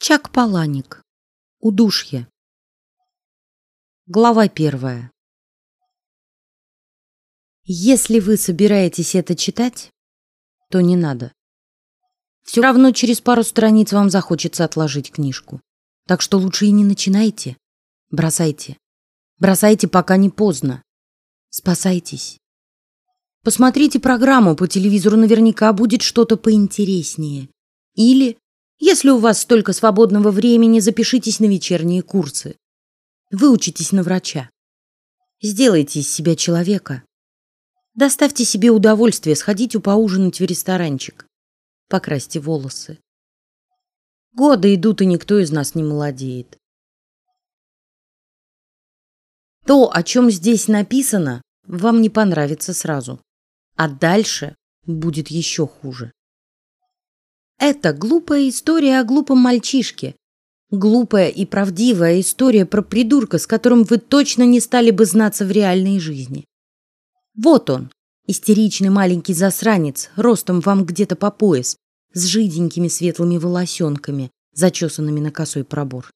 Чак Паланик. Удушье. Глава первая. Если вы собираетесь это читать, то не надо. Все равно через пару страниц вам захочется отложить книжку. Так что лучше и не начинайте. Бросайте. Бросайте, пока не поздно. Спасайтесь. Посмотрите программу по телевизору, наверняка будет что-то поинтереснее. Или если у вас столько свободного времени, запишитесь на вечерние курсы. Выучитесь на врача. Сделайте из себя человека. Доставьте себе удовольствие, сходите поужинать в ресторанчик. Покрасьте волосы. Годы идут, и никто из нас не молодеет. То, о чем здесь написано, вам не понравится сразу, а дальше будет еще хуже. Это глупая история о глупом мальчишке. Глупая и правдивая история про придурка, с которым вы точно не стали бы знаться в реальной жизни. Вот он, истеричный маленький засранец, ростом вам где-то по пояс, с жиденькими светлыми волосенками, зачесанными на косой пробор.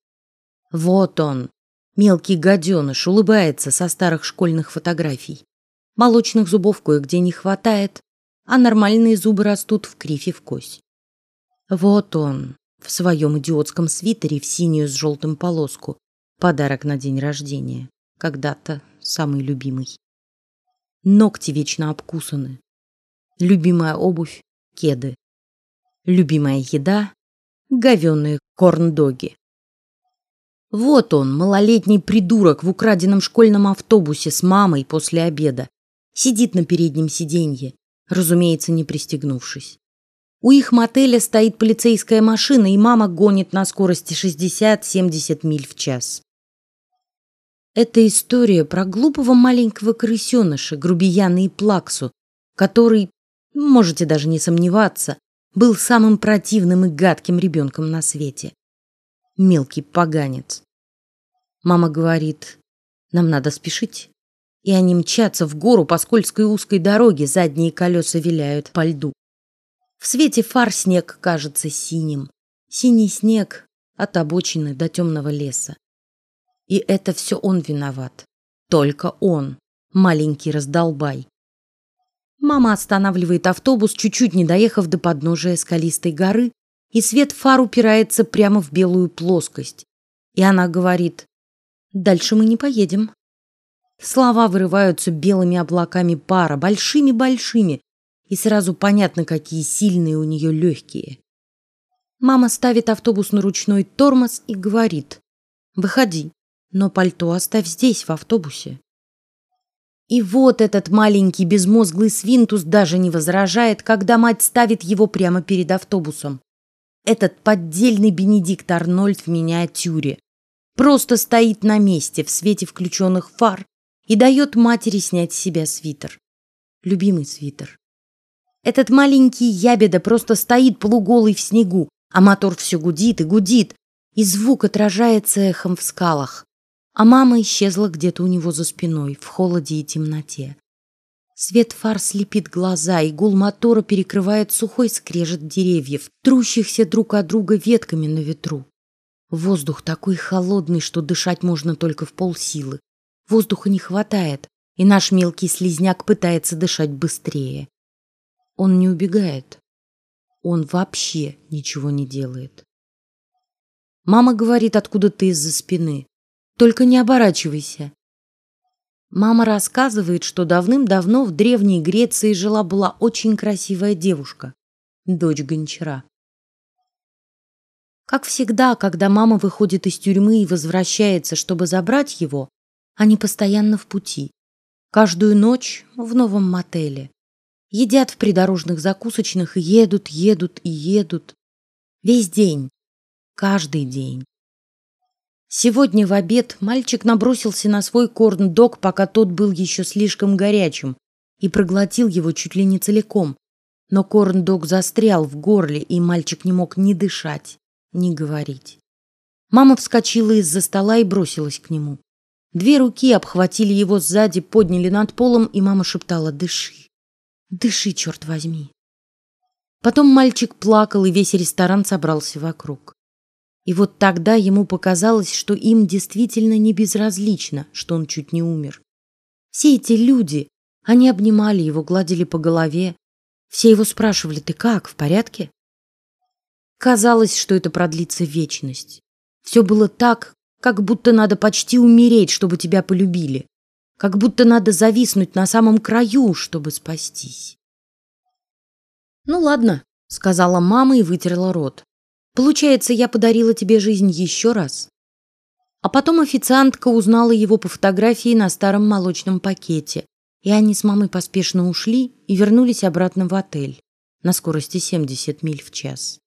Вот он, мелкий гаденыш, улыбается со старых школьных фотографий. Молочных зубов кое-где не хватает, а нормальные зубы растут в кривь и в кость. Вот он в своем идиотском свитере в синюю с желтым полоску, подарок на день рождения, когда-то самый любимый. Ногти вечно обкусаны, любимая обувь кеды, любимая еда говёные корндоги. Вот он, малолетний придурок в украденном школьном автобусе с мамой после обеда, сидит на переднем сиденье, разумеется, не пристегнувшись. У их мотеля стоит полицейская машина, и мама гонит на скорости 60-70 миль в час. Это история про глупого маленького крысеныша, грубияна и плаксу, который, можете даже не сомневаться, был самым противным и гадким ребенком на свете. Мелкий поганец. Мама говорит, нам надо спешить. И они мчатся в гору по скользкой узкой дороге, задние колеса виляют по льду. В свете фар снег кажется синим. Синий снег от обочины до темного леса. И это все он виноват. Только он, маленький раздолбай. Мама останавливает автобус, чуть-чуть не доехав до подножия скалистой горы, и свет фар упирается прямо в белую плоскость. И она говорит: "Дальше мы не поедем". Слова вырываются белыми облаками пара, большими большими, и сразу понятно, какие сильные у нее легкие. Мама ставит автобус на ручной тормоз и говорит: "Выходи, но пальто оставь здесь в автобусе". И вот этот маленький безмозглый свинтус даже не возражает, когда мать ставит его прямо перед автобусом. Этот поддельный Бенедикт Арнольд в миниатюре просто стоит на месте в свете включенных фар и дает матери снять с себя свитер, любимый свитер. Этот маленький ябеда просто стоит полуголый в снегу, а мотор все гудит и гудит, и звук отражается эхом в скалах. А мама исчезла где-то у него за спиной, в холоде и темноте. Свет фар слепит глаза, и гул мотора перекрывает сухой скрежет деревьев, трущихся друг от друга ветками на ветру. Воздух такой холодный, что дышать можно только в полсилы. Воздуха не хватает, и наш мелкий слизняк пытается дышать быстрее. Он не убегает. Он вообще ничего не делает. Мама говорит откуда ты из-за спины. Только не оборачивайся. Мама рассказывает, что давным-давно в древней Греции жила была очень красивая девушка, дочь гончара. Как всегда, когда мама выходит из тюрьмы и возвращается, чтобы забрать его, они постоянно в пути. Каждую ночь в новом мотеле едят в придорожных закусочных и едут, едут и едут. Весь день, каждый день. Сегодня в обед мальчик набросился на свой корн-дог, пока тот был еще слишком горячим, и проглотил его чуть ли не целиком. Но корн-дог застрял в горле, и мальчик не мог ни дышать, ни говорить. Мама вскочила из-за стола и бросилась к нему. Две руки обхватили его сзади, подняли над полом, и мама шептала: "Дыши, Дыши, черт возьми. Потом мальчик плакал, и весь ресторан собрался вокруг. И вот тогда ему показалось, что им действительно не безразлично, что он чуть не умер. Все эти люди, они обнимали его, гладили по голове. Все его спрашивали: "Ты как? В порядке?" Казалось, что это продлится вечность. Все было так, как будто надо почти умереть, чтобы тебя полюбили, как будто надо зависнуть на самом краю, чтобы спастись. Ну ладно, сказала мама и вытерла рот. Получается, я подарила тебе жизнь еще раз. А потом официантка узнала его по фотографии на старом молочном пакете, и они с мамой поспешно ушли и вернулись обратно в отель на скорости 70 миль в час.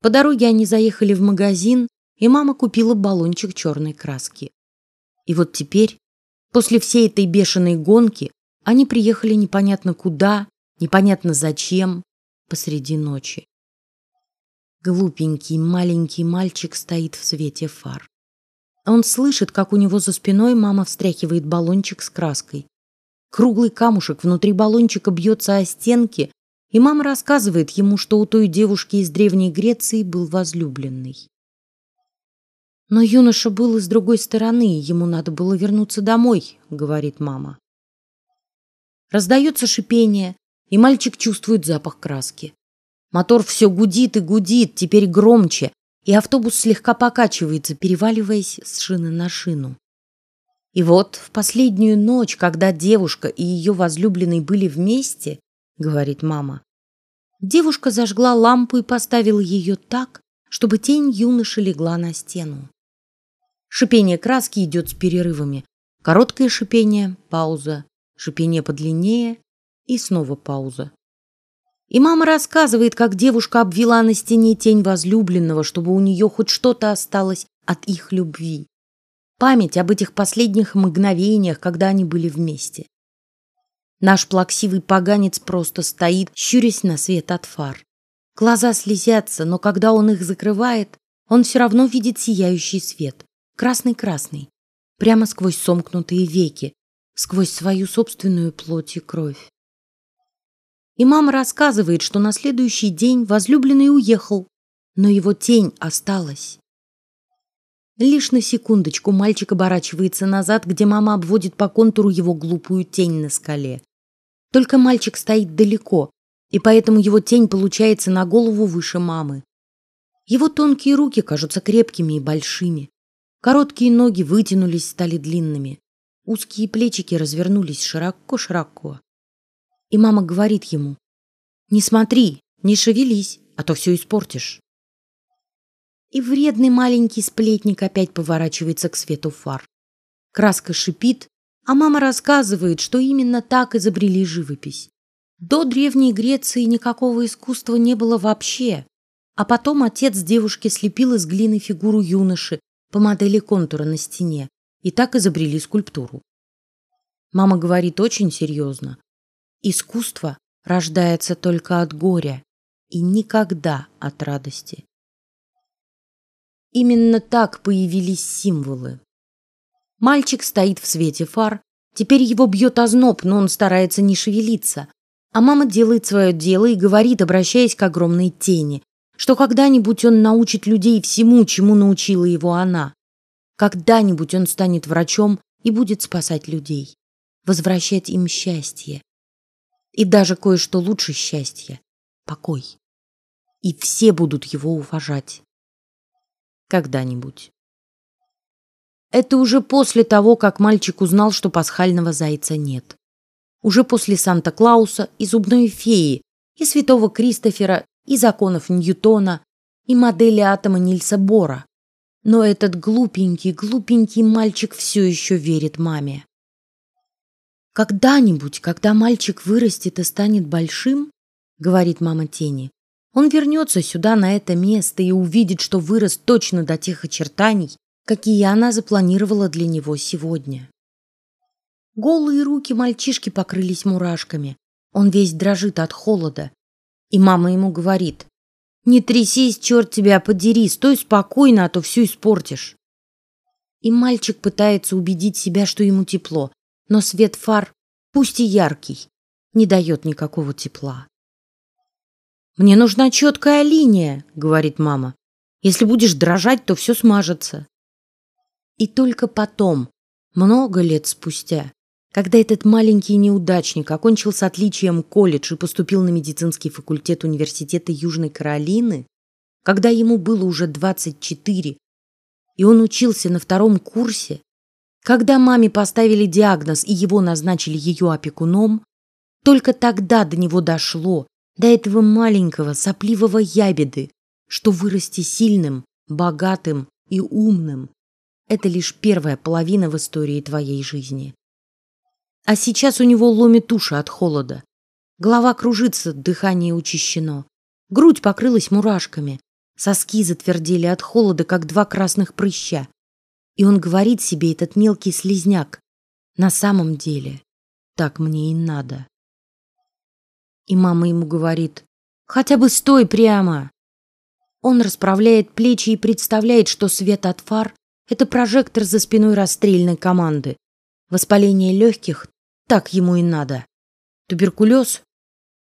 По дороге они заехали в магазин, и мама купила баллончик черной краски. И вот теперь, после всей этой бешеной гонки, они приехали непонятно куда, непонятно зачем, посреди ночи. Глупенький маленький мальчик стоит в свете фар. Он слышит, как у него за спиной мама встряхивает баллончик с краской. Круглый камушек внутри баллончика бьется о стенки, и мама рассказывает ему, что у той девушки из древней Греции был возлюбленный. Но юноша был из другой стороны, ему надо было вернуться домой, говорит мама. Раздается шипение, и мальчик чувствует запах краски. Мотор все гудит и гудит, теперь громче, и автобус слегка покачивается, переваливаясь с шины на шину. И вот в последнюю ночь, когда девушка и ее возлюбленный были вместе, говорит мама, девушка зажгла лампу и поставила ее так, чтобы тень юноши легла на стену. Шипение краски идет с перерывами. Короткое шипение, пауза, шипение подлиннее и снова пауза. И мама рассказывает, как девушка обвела на стене тень возлюбленного, чтобы у нее хоть что-то осталось от их любви. Память об этих последних мгновениях, когда они были вместе. Наш плаксивый поганец просто стоит, щурясь на свет от фар. Глаза слезятся, но когда он их закрывает, он все равно видит сияющий свет, красный-красный, прямо сквозь сомкнутые веки, сквозь свою собственную плоть и кровь. И мама рассказывает, что на следующий день возлюбленный уехал, но его тень осталась. Лишь на секундочку мальчик оборачивается назад, где мама обводит по контуру его глупую тень на скале. Только мальчик стоит далеко, и поэтому его тень получается на голову выше мамы. Его тонкие руки кажутся крепкими и большими. Короткие ноги вытянулись, стали длинными. Узкие плечики развернулись широко-широко. И мама говорит ему: "Не смотри, не шевелись, а то все испортишь". И вредный маленький сплетник опять поворачивается к свету фар. Краска шипит, а мама рассказывает, что именно так изобрели живопись. До древней Греции никакого искусства не было вообще, а потом отец девушки слепил из глины фигуру юноши по модели контура на стене, и так изобрели скульптуру. Мама говорит очень серьезно, Искусство рождается только от горя и никогда от радости. Именно так появились символы. Мальчик стоит в свете фар. Теперь его бьет озноб, но он старается не шевелиться. А мама делает свое дело и говорит, обращаясь к огромной тени, что когда-нибудь он научит людей всему, чему научила его она. Когда-нибудь он станет врачом и будет спасать людей, возвращать им счастье, и даже кое-что лучше счастья — покой. И все будут его уважать. Когда-нибудь. Это уже после того, как мальчик узнал, что пасхального зайца нет. Уже после Санта-Клауса и зубной феи, и святого Кристофера, и законов Ньютона, и модели атома Нильса Бора. Но этот глупенький, глупенький мальчик все еще верит маме. Когда-нибудь, когда мальчик вырастет и станет большим, говорит мама Тени, он вернется сюда на это место и увидит, что вырос точно до тех очертаний, какие она запланировала для него сегодня. Голые руки мальчишки покрылись мурашками. Он весь дрожит от холода, и мама ему говорит: "Не трясись, черт тебя подери, стой спокойно, а то все испортишь". И мальчик пытается убедить себя, что ему тепло, но свет фар, пусть и яркий, не дает никакого тепла. Мне нужна четкая линия, говорит мама. Если будешь дрожать, то все смажется. И только потом, много лет спустя, когда этот маленький неудачник окончил с отличием колледж и поступил на медицинский факультет университета Южной Каролины, когда ему было уже 24, и он учился на втором курсе, когда маме поставили диагноз и его назначили ее опекуном, только тогда до него дошло, до этого маленького сопливого ябеды, что вырасти сильным, богатым и умным – это лишь первая половина в истории твоей жизни. А сейчас у него ломит уши от холода. Голова кружится, дыхание учащено. Грудь покрылась мурашками. Соски затвердели от холода, как два красных прыща. И он говорит себе, этот мелкий слизняк, на самом деле, так мне и надо. И мама ему говорит, хотя бы стой прямо. Он расправляет плечи и представляет, что свет от фар – это прожектор за спиной расстрельной команды. Воспаление легких так ему и надо. Туберкулез?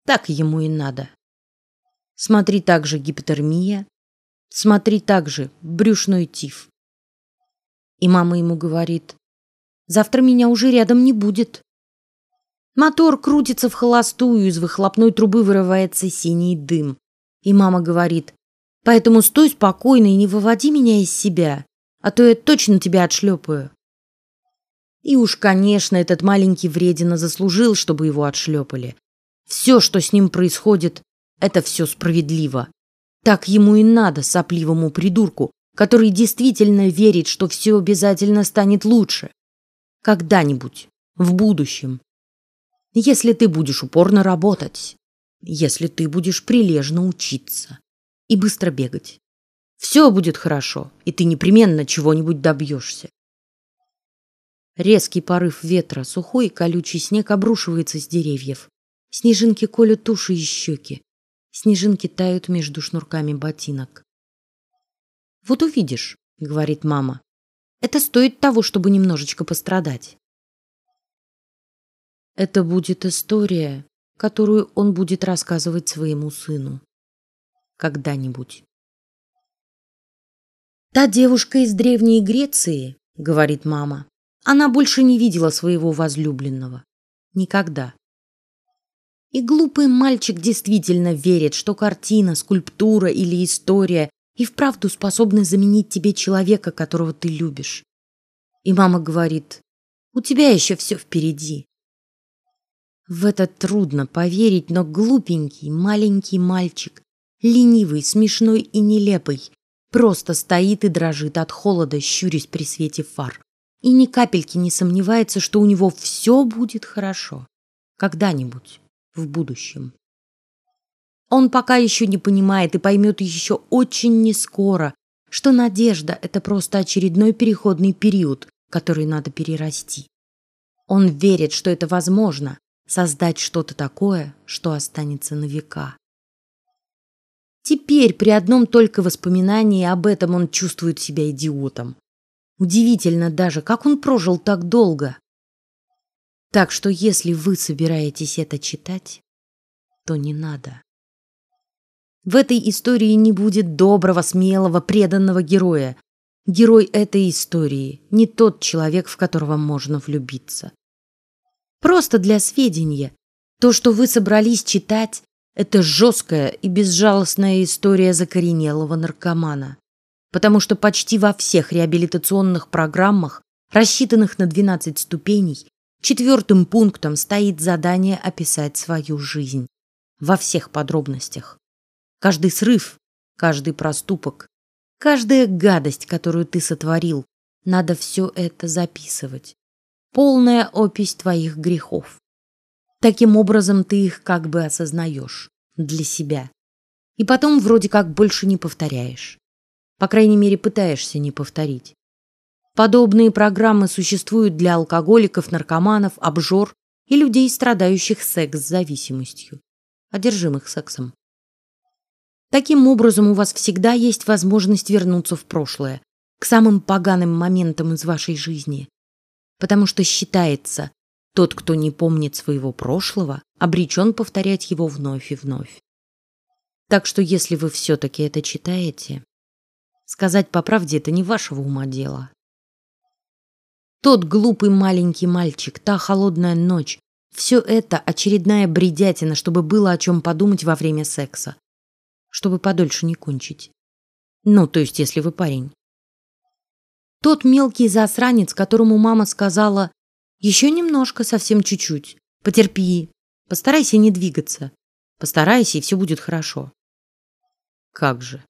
Так ему и надо. Смотри также гипотермия. Смотри также брюшной тиф. И мама ему говорит, завтра меня уже рядом не будет. Мотор крутится в холостую, из выхлопной трубы вырывается синий дым. И мама говорит, поэтому стой спокойно и не выводи меня из себя, а то я точно тебя отшлепаю. И уж, конечно, этот маленький вредина заслужил, чтобы его отшлепали. Все, что с ним происходит, это все справедливо. Так ему и надо, сопливому придурку, который действительно верит, что все обязательно станет лучше. Когда-нибудь, в будущем. Если ты будешь упорно работать, если ты будешь прилежно учиться и быстро бегать. Все будет хорошо, и ты непременно чего-нибудь добьешься. Резкий порыв ветра, сухой и колючий снег обрушивается с деревьев. Снежинки колют туши и щеки. Снежинки тают между шнурками ботинок. Вот увидишь, говорит мама. Это стоит того, чтобы немножечко пострадать. Это будет история, которую он будет рассказывать своему сыну когда-нибудь. Та девушка из древней Греции, говорит мама, она больше не видела своего возлюбленного. Никогда. И глупый мальчик действительно верит, что картина, скульптура или история и вправду способны заменить тебе человека, которого ты любишь. И мама говорит, у тебя еще все впереди. В это трудно поверить, но глупенький маленький мальчик, ленивый, смешной и нелепый, просто стоит и дрожит от холода, щурясь при свете фар и ни капельки не сомневается, что у него все будет хорошо когда-нибудь в будущем. Он пока еще не понимает и поймет еще очень не скоро, что надежда – это просто очередной переходный период, который надо перерасти. Он верит, что это возможно – создать что-то такое, что останется на века. Теперь при одном только воспоминании об этом он чувствует себя идиотом. Удивительно даже, как он прожил так долго. Так что если вы собираетесь это читать, то не надо. В этой истории не будет доброго, смелого, преданного героя. Герой этой истории не тот человек, в которого можно влюбиться. Просто для сведения, то, что вы собрались читать, это жесткая и безжалостная история закоренелого наркомана потому что почти во всех реабилитационных программах, рассчитанных на 12 ступеней, четвертым пунктом стоит задание описать свою жизнь во всех подробностях. Каждый срыв, каждый проступок, каждая гадость, которую ты сотворил, надо все это записывать. Полная опись твоих грехов. Таким образом ты их как бы осознаешь для себя. И потом вроде как больше не повторяешь. По крайней мере, пытаешься не повторить. Подобные программы существуют для алкоголиков, наркоманов, обжор и людей, страдающих секс-зависимостью, одержимых сексом. Таким образом, у вас всегда есть возможность вернуться в прошлое, к самым поганым моментам из вашей жизни, потому что считается, тот, кто не помнит своего прошлого, обречен повторять его вновь и вновь. Так что, если вы все-таки это читаете, Сказать по правде, это не вашего ума дело. Тот глупый маленький мальчик, та холодная ночь, все это очередная бредятина, чтобы было о чем подумать во время секса, чтобы подольше не кончить. Ну, то есть, если вы парень. Тот мелкий засранец, которому мама сказала: еще немножко, совсем чуть-чуть, потерпи, постарайся не двигаться, постарайся и все будет хорошо. Как же?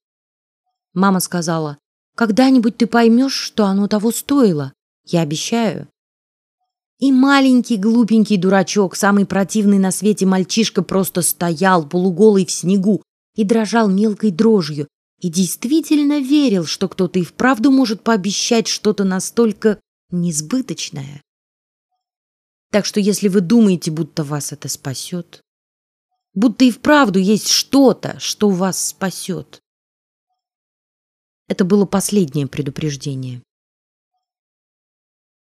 Мама сказала: когда-нибудь ты поймешь, что оно того стоило. Я обещаю. И маленький глупенький дурачок, самый противный на свете мальчишка, просто стоял полуголый в снегу и дрожал мелкой дрожью, и действительно верил, что кто-то и вправду может пообещать что-то настолько несбыточное. Так что если вы думаете, будто вас это спасет, будто и вправду есть что-то, что вас спасет, это было последнее предупреждение.